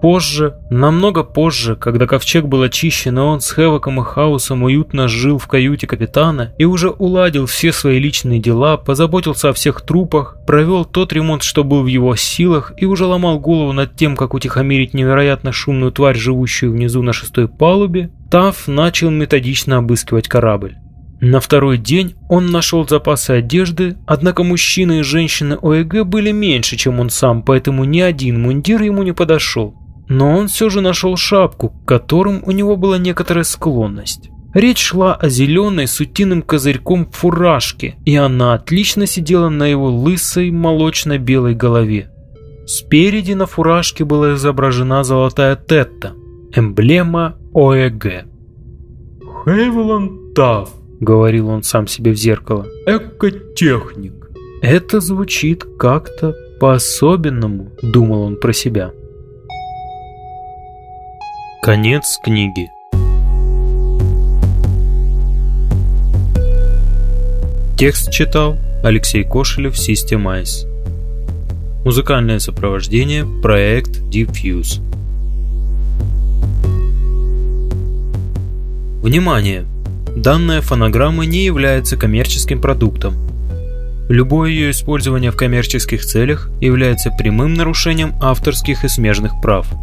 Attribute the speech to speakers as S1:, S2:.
S1: Позже, намного позже, когда ковчег был очищен, и он с Хевоком и Хаусом уютно жил в каюте капитана и уже уладил все свои личные дела, позаботился о всех трупах, провел тот ремонт, что был в его силах, и уже ломал голову над тем, как утихомирить невероятно шумную тварь, живущую внизу на шестой палубе, Таф начал методично обыскивать корабль. На второй день он нашел запасы одежды, однако мужчины и женщины ОЭГ были меньше, чем он сам, поэтому ни один мундир ему не подошел. Но он все же нашел шапку, к которым у него была некоторая склонность. Речь шла о зеленой с утиным козырьком фуражке, и она отлично сидела на его лысой молочно-белой голове. Спереди на фуражке была изображена золотая тетта, эмблема ОЭГ.
S2: «Хейвелан Тафф», —
S1: говорил он сам себе в зеркало, —
S2: «экотехник».
S1: «Это звучит как-то по-особенному», — думал он про себя. Конец книги. Текст читал Алексей Кошелев, System Музыкальное сопровождение проект Diffuse. Внимание! Данная фонограмма не является коммерческим продуктом. Любое ее использование в коммерческих целях является прямым нарушением авторских и смежных прав –